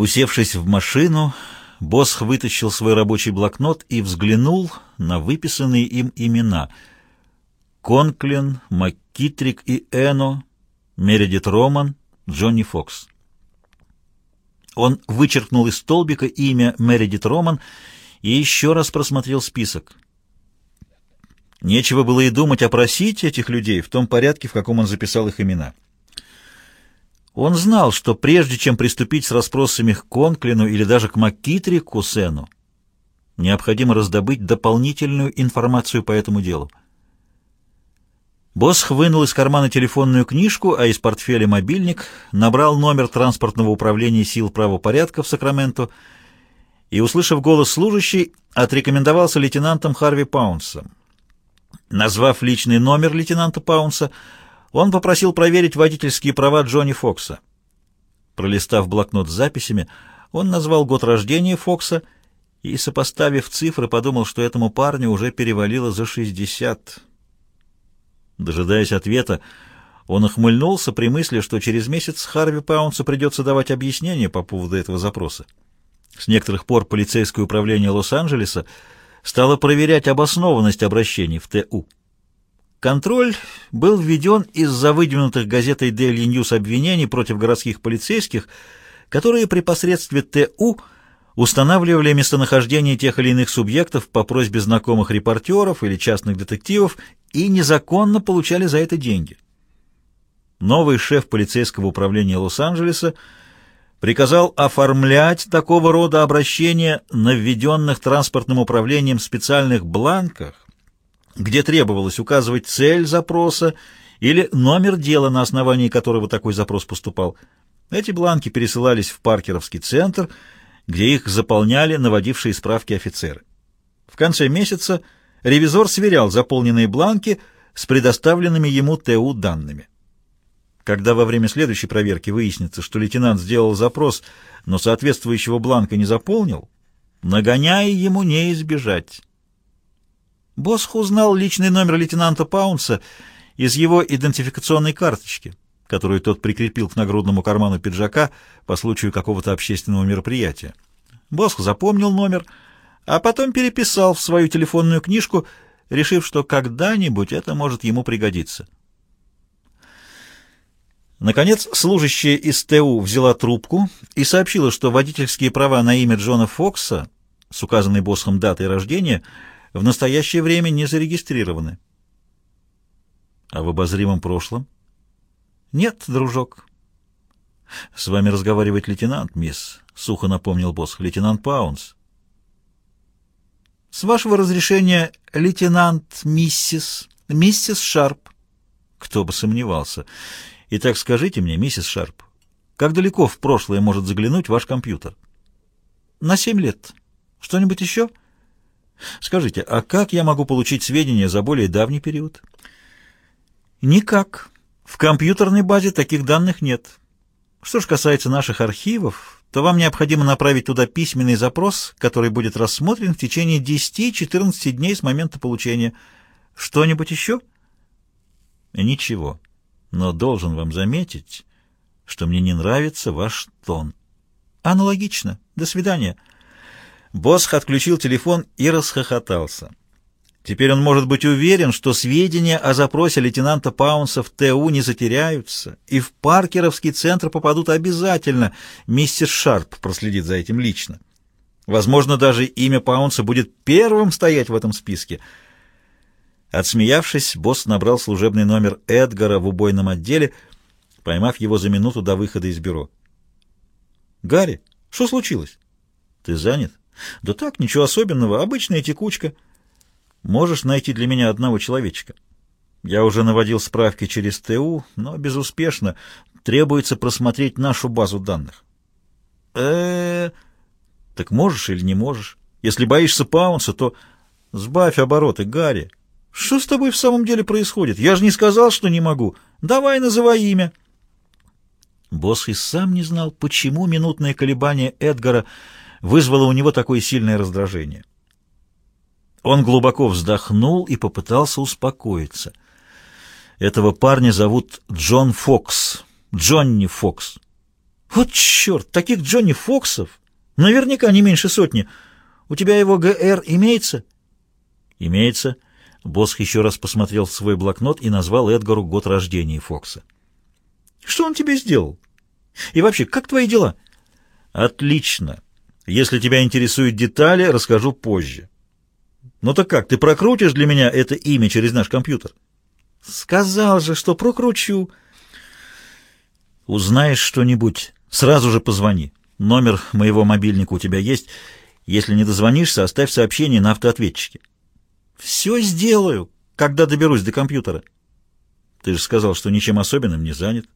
Усевшись в машину, Босх вытащил свой рабочий блокнот и взглянул на выписанные им имена. Конклин, МакКитрик и Эно, Мередит Роман, Джонни Фокс. Он вычеркнул из столбика имя Мередит Роман и еще раз просмотрел список. Нечего было и думать опросить этих людей в том порядке, в каком он записал их имена. Он знал, что прежде чем приступить с расспросами к Конклину или даже к Маккитри Кусену, необходимо раздобыть дополнительную информацию по этому делу. Босх вынул из кармана телефонную книжку, а из портфеля мобильник, набрал номер транспортного управления сил правопорядка в Сакраменто и, услышав голос служащей, отрекомендовался лейтенантом Харви Паунсом. Назвав личный номер лейтенанта Паунса, он попросил проверить водительские права Джонни Фокса. Пролистав блокнот с записями, он назвал год рождения Фокса и, сопоставив цифры, подумал, что этому парню уже перевалило за 60 Дожидаясь ответа, он охмыльнулся при мысли, что через месяц Харви Паунсу придется давать объяснение по поводу этого запроса. С некоторых пор полицейское управление Лос-Анджелеса стало проверять обоснованность обращений в ТУ. Контроль был введен из-за выдвинутых газетой Daily News обвинений против городских полицейских, которые при посредстве ТУ устанавливали местонахождение тех или иных субъектов по просьбе знакомых репортеров или частных детективов и незаконно получали за это деньги. Новый шеф полицейского управления Лос-Анджелеса приказал оформлять такого рода обращения на введенных транспортным управлением специальных бланках, где требовалось указывать цель запроса или номер дела, на основании которого такой запрос поступал. Эти бланки пересылались в Паркеровский центр, где их заполняли наводившие справки офицеры. В конце месяца ревизор сверял заполненные бланки с предоставленными ему ТУ данными. Когда во время следующей проверки выяснится, что лейтенант сделал запрос, но соответствующего бланка не заполнил, нагоняя ему не избежать. Босх узнал личный номер лейтенанта Паунса из его идентификационной карточки, которую тот прикрепил к нагрудному карману пиджака по случаю какого-то общественного мероприятия. Босх запомнил номер — а потом переписал в свою телефонную книжку, решив, что когда-нибудь это может ему пригодиться. Наконец, служащая из ТУ взяла трубку и сообщила, что водительские права на имя Джона Фокса с указанной боссом датой рождения в настоящее время не зарегистрированы. А в обозримом прошлом? Нет, дружок. С вами разговаривает лейтенант, мисс, — сухо напомнил босс, — лейтенант Паунс. С вашего разрешения, лейтенант миссис, миссис Шарп. Кто бы сомневался. Итак, скажите мне, миссис Шарп, как далеко в прошлое может заглянуть ваш компьютер? На семь лет. Что-нибудь еще? Скажите, а как я могу получить сведения за более давний период? Никак. В компьютерной базе таких данных нет. Что ж касается наших архивов, то вам необходимо направить туда письменный запрос, который будет рассмотрен в течение 10-14 дней с момента получения. Что-нибудь еще? Ничего. Но должен вам заметить, что мне не нравится ваш тон. Аналогично. До свидания. Босх отключил телефон и расхохотался. Теперь он может быть уверен, что сведения о запросе лейтенанта Паунса в ТУ не затеряются, и в Паркеровский центр попадут обязательно. Мистер Шарп проследит за этим лично. Возможно, даже имя Паунса будет первым стоять в этом списке. Отсмеявшись, босс набрал служебный номер Эдгара в убойном отделе, поймав его за минуту до выхода из бюро. «Гарри, что случилось?» «Ты занят?» «Да так, ничего особенного, обычная текучка». Можешь найти для меня одного человечка? Я уже наводил справки через ТУ, но безуспешно. Требуется просмотреть нашу базу данных. э, -э Так можешь или не можешь? Если боишься Паунса, то сбавь обороты, Гарри. Что с тобой в самом деле происходит? Я же не сказал, что не могу. Давай называй имя. Босс и сам не знал, почему минутное колебание Эдгара вызвало у него такое сильное раздражение. Он глубоко вздохнул и попытался успокоиться. Этого парня зовут Джон Фокс, Джонни Фокс. Вот черт, таких Джонни Фоксов наверняка не меньше сотни. У тебя его ГР имеется? Имеется. Босх еще раз посмотрел в свой блокнот и назвал Эдгару год рождения Фокса. Что он тебе сделал? И вообще, как твои дела? Отлично. Если тебя интересуют детали, расскажу позже. Ну так как, ты прокрутишь для меня это имя через наш компьютер? Сказал же, что прокручу. Узнаешь что-нибудь, сразу же позвони. Номер моего мобильника у тебя есть. Если не дозвонишься, оставь сообщение на автоответчике. Все сделаю, когда доберусь до компьютера. Ты же сказал, что ничем особенным не занят.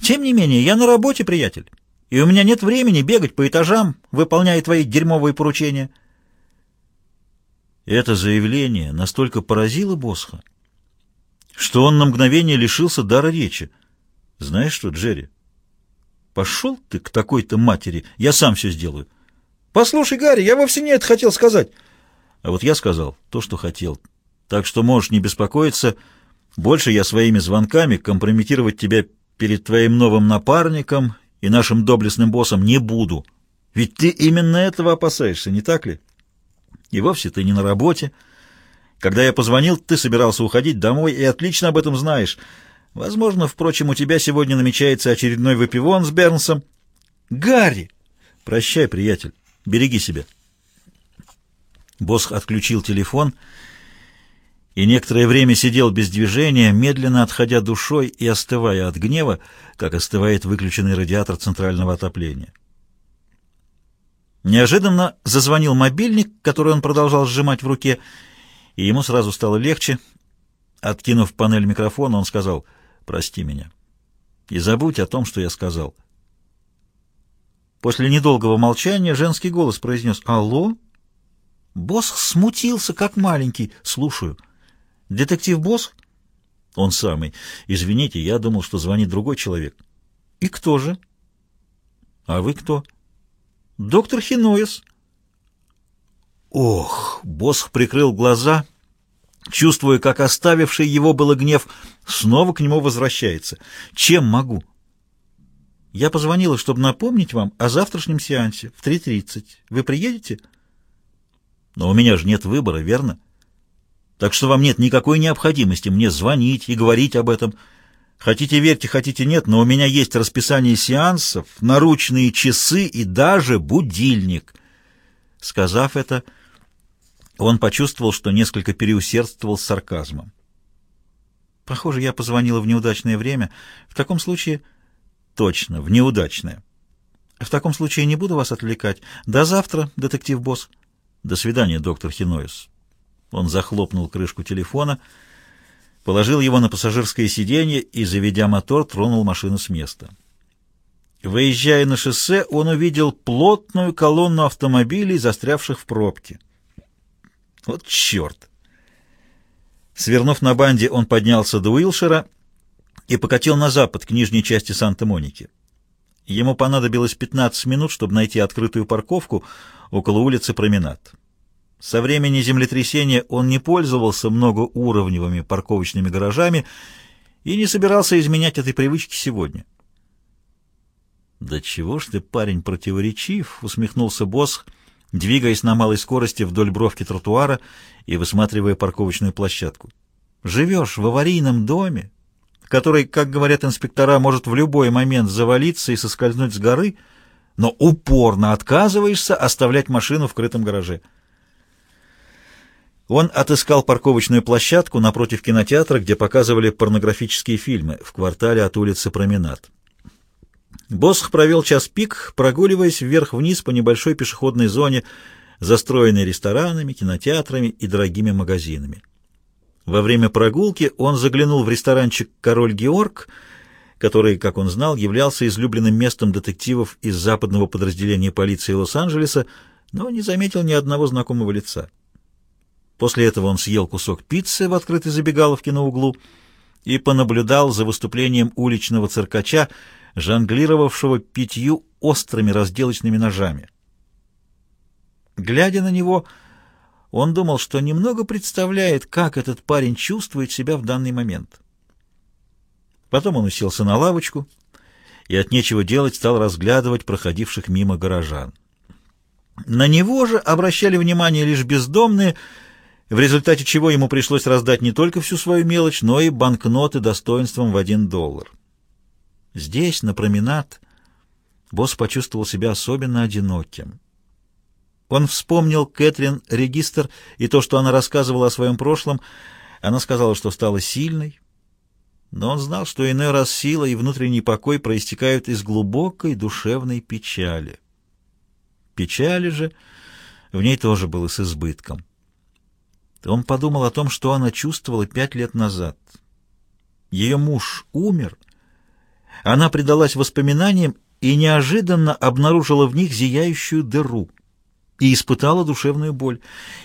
Тем не менее, я на работе, приятель, и у меня нет времени бегать по этажам, выполняя твои дерьмовые поручения. Это заявление настолько поразило Босха, что он на мгновение лишился дара речи. Знаешь что, Джерри, пошел ты к такой-то матери, я сам все сделаю. Послушай, Гарри, я вовсе не это хотел сказать. А вот я сказал то, что хотел. Так что можешь не беспокоиться, больше я своими звонками компрометировать тебя перед твоим новым напарником и нашим доблестным боссом не буду. Ведь ты именно этого опасаешься, не так ли? И вовсе ты не на работе. Когда я позвонил, ты собирался уходить домой и отлично об этом знаешь. Возможно, впрочем, у тебя сегодня намечается очередной выпивон с Бернсом. Гарри! Прощай, приятель. Береги себя. Босх отключил телефон и некоторое время сидел без движения, медленно отходя душой и остывая от гнева, как остывает выключенный радиатор центрального отопления. Неожиданно зазвонил мобильник, который он продолжал сжимать в руке, и ему сразу стало легче. Откинув панель микрофона, он сказал «Прости меня» и забудь о том, что я сказал. После недолгого молчания женский голос произнес «Алло?» Босс смутился, как маленький. «Слушаю». «Детектив Босс?» «Он самый. Извините, я думал, что звонит другой человек». «И кто же?» «А вы кто?» «Доктор Хиноис». Ох! Босх прикрыл глаза, чувствуя, как оставивший его было гнев, снова к нему возвращается. «Чем могу?» «Я позвонила, чтобы напомнить вам о завтрашнем сеансе в 3.30. Вы приедете?» «Но у меня же нет выбора, верно?» Так что вам нет никакой необходимости мне звонить и говорить об этом. Хотите верьте, хотите нет, но у меня есть расписание сеансов, наручные часы и даже будильник. Сказав это, он почувствовал, что несколько переусердствовал с сарказмом. Похоже, я позвонила в неудачное время. В таком случае... Точно, в неудачное. В таком случае не буду вас отвлекать. До завтра, детектив-босс. До свидания, доктор Хиноис. Он захлопнул крышку телефона, положил его на пассажирское сиденье и, заведя мотор, тронул машину с места. Выезжая на шоссе, он увидел плотную колонну автомобилей, застрявших в пробке. Вот черт! Свернув на банде, он поднялся до Уилшера и покатил на запад, к нижней части Санта-Моники. Ему понадобилось 15 минут, чтобы найти открытую парковку около улицы Променад. Со времени землетрясения он не пользовался многоуровневыми парковочными гаражами и не собирался изменять этой привычки сегодня. «Да чего ж ты, парень, противоречив?» — усмехнулся босс, двигаясь на малой скорости вдоль бровки тротуара и высматривая парковочную площадку. «Живешь в аварийном доме, который, как говорят инспектора, может в любой момент завалиться и соскользнуть с горы, но упорно отказываешься оставлять машину в крытом гараже». Он отыскал парковочную площадку напротив кинотеатра, где показывали порнографические фильмы в квартале от улицы Променад. Босх провел час пик, прогуливаясь вверх-вниз по небольшой пешеходной зоне, застроенной ресторанами, кинотеатрами и дорогими магазинами. Во время прогулки он заглянул в ресторанчик «Король Георг», который, как он знал, являлся излюбленным местом детективов из западного подразделения полиции Лос-Анджелеса, но не заметил ни одного знакомого лица. После этого он съел кусок пиццы в открытой забегаловке на углу и понаблюдал за выступлением уличного циркача, жонглировавшего пятью острыми разделочными ножами. Глядя на него, он думал, что немного представляет, как этот парень чувствует себя в данный момент. Потом он уселся на лавочку и от нечего делать стал разглядывать проходивших мимо горожан. На него же обращали внимание лишь бездомные, в результате чего ему пришлось раздать не только всю свою мелочь, но и банкноты достоинством в один доллар. Здесь, на променад, босс почувствовал себя особенно одиноким. Он вспомнил Кэтрин регистр и то, что она рассказывала о своем прошлом. Она сказала, что стала сильной, но он знал, что иной раз сила и внутренний покой проистекают из глубокой душевной печали. Печали же в ней тоже было с избытком. Он подумал о том, что она чувствовала пять лет назад. Ее муж умер, она предалась воспоминаниям и неожиданно обнаружила в них зияющую дыру и испытала душевную боль,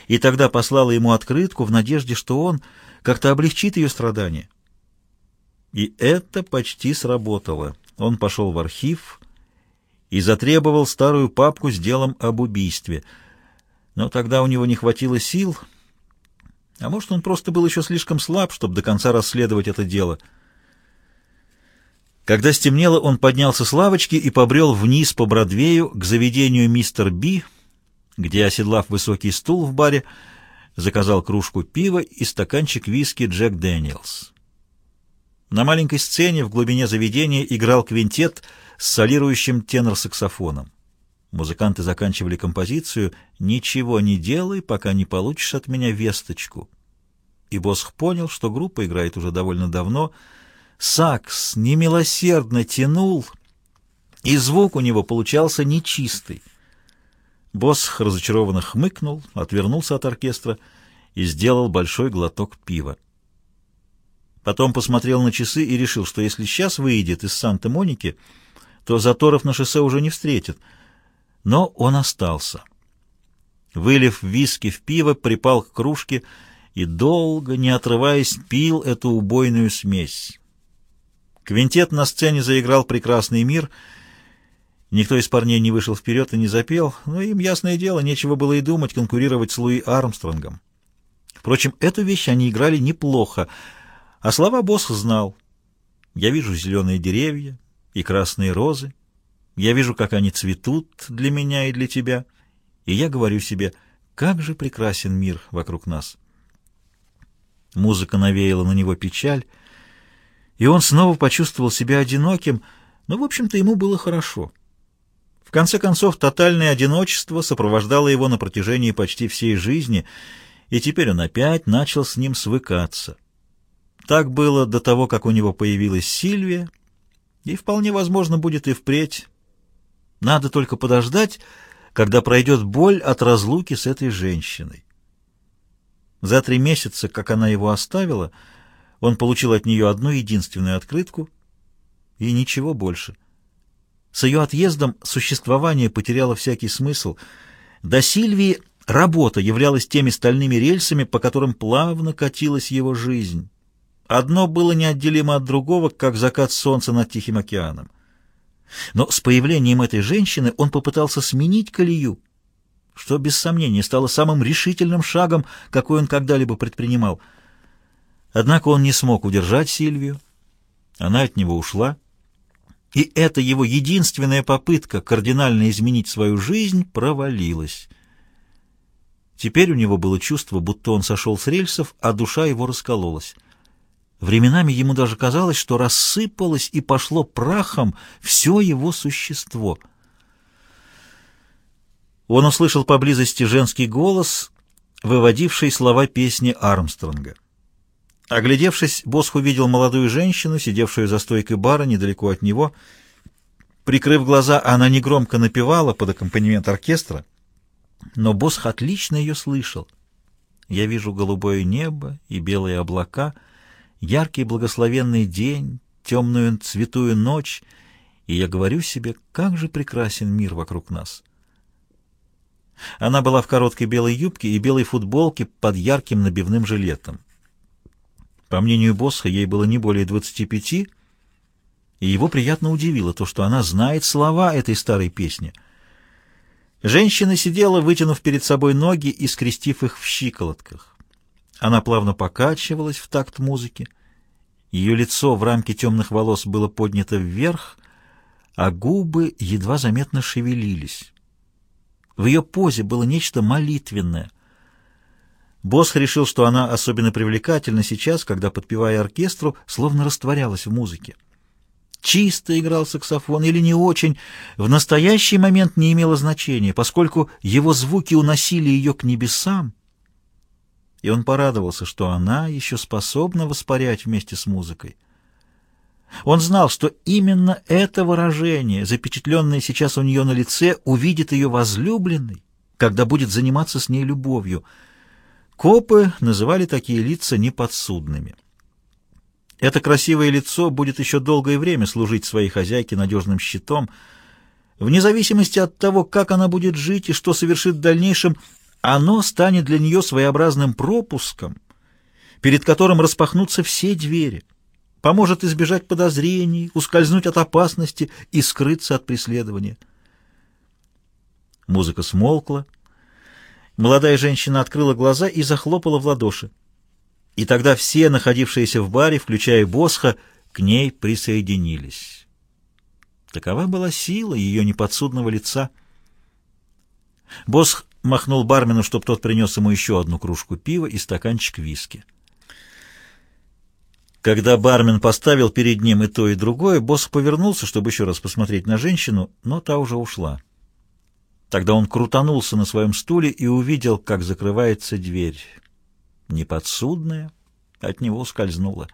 и тогда послала ему открытку в надежде, что он как-то облегчит ее страдания. И это почти сработало. Он пошел в архив и затребовал старую папку с делом об убийстве. Но тогда у него не хватило сил, а может, он просто был еще слишком слаб, чтобы до конца расследовать это дело. Когда стемнело, он поднялся с лавочки и побрел вниз по Бродвею к заведению «Мистер Би», где, оседлав высокий стул в баре, заказал кружку пива и стаканчик виски «Джек Дэниелс». На маленькой сцене в глубине заведения играл квинтет с солирующим тенор-саксофоном. Музыканты заканчивали композицию «Ничего не делай, пока не получишь от меня весточку». И Босх понял, что группа играет уже довольно давно. Сакс немилосердно тянул, и звук у него получался нечистый. Босх разочарованно хмыкнул, отвернулся от оркестра и сделал большой глоток пива. Потом посмотрел на часы и решил, что если сейчас выйдет из Санта-Моники, то заторов на шоссе уже не встретит. Но он остался. Вылив виски в пиво, припал к кружке и долго, не отрываясь, пил эту убойную смесь. Квинтет на сцене заиграл «Прекрасный мир», Никто из парней не вышел вперед и не запел, но им, ясное дело, нечего было и думать конкурировать с Луи Армстронгом. Впрочем, эту вещь они играли неплохо — а слова босс знал. Я вижу зеленые деревья и красные розы. Я вижу, как они цветут для меня и для тебя. И я говорю себе, как же прекрасен мир вокруг нас. Музыка навеяла на него печаль, и он снова почувствовал себя одиноким, но, в общем-то, ему было хорошо. В конце концов, тотальное одиночество сопровождало его на протяжении почти всей жизни, и теперь он опять начал с ним свыкаться. Так было до того, как у него появилась Сильвия, и вполне возможно будет и впредь. Надо только подождать, когда пройдет боль от разлуки с этой женщиной. За три месяца, как она его оставила, он получил от нее одну единственную открытку и ничего больше. С ее отъездом существование потеряло всякий смысл. До Сильвии работа являлась теми стальными рельсами, по которым плавно катилась его жизнь. Одно было неотделимо от другого, как закат солнца над Тихим океаном. Но с появлением этой женщины он попытался сменить колею, что, без сомнения, стало самым решительным шагом, какой он когда-либо предпринимал. Однако он не смог удержать Сильвию. Она от него ушла. И эта его единственная попытка кардинально изменить свою жизнь провалилась. Теперь у него было чувство, будто он сошел с рельсов, а душа его раскололась. Временами ему даже казалось, что рассыпалось и пошло прахом все его существо. Он услышал поблизости женский голос, выводивший слова песни Армстронга. Оглядевшись, Босх увидел молодую женщину, сидевшую за стойкой бара недалеко от него. Прикрыв глаза, она негромко напевала под аккомпанемент оркестра, но Босх отлично ее слышал. «Я вижу голубое небо и белые облака», яркий благословенный день, темную цветую ночь, и я говорю себе, как же прекрасен мир вокруг нас. Она была в короткой белой юбке и белой футболке под ярким набивным жилетом. По мнению Босха, ей было не более двадцати пяти, и его приятно удивило то, что она знает слова этой старой песни. Женщина сидела, вытянув перед собой ноги и скрестив их в щиколотках. Она плавно покачивалась в такт музыки. Ее лицо в рамке темных волос было поднято вверх, а губы едва заметно шевелились. В ее позе было нечто молитвенное. Босх решил, что она особенно привлекательна сейчас, когда, подпевая оркестру, словно растворялась в музыке. Чисто играл саксофон или не очень, в настоящий момент не имело значения, поскольку его звуки уносили ее к небесам, и он порадовался, что она еще способна воспарять вместе с музыкой. Он знал, что именно это выражение, запечатленное сейчас у нее на лице, увидит ее возлюбленный, когда будет заниматься с ней любовью. Копы называли такие лица неподсудными. Это красивое лицо будет еще долгое время служить своей хозяйке надежным щитом. Вне зависимости от того, как она будет жить и что совершит в дальнейшем, оно станет для нее своеобразным пропуском, перед которым распахнутся все двери — поможет избежать подозрений, ускользнуть от опасности и скрыться от преследования. Музыка смолкла. Молодая женщина открыла глаза и захлопала в ладоши. И тогда все, находившиеся в баре, включая Босха, к ней присоединились. Такова была сила ее неподсудного лица. Босх махнул бармену, чтобы тот принес ему еще одну кружку пива и стаканчик виски. Когда бармен поставил перед ним и то, и другое, босс повернулся, чтобы еще раз посмотреть на женщину, но та уже ушла. Тогда он крутанулся на своем стуле и увидел, как закрывается дверь. Неподсудная от него скользнула.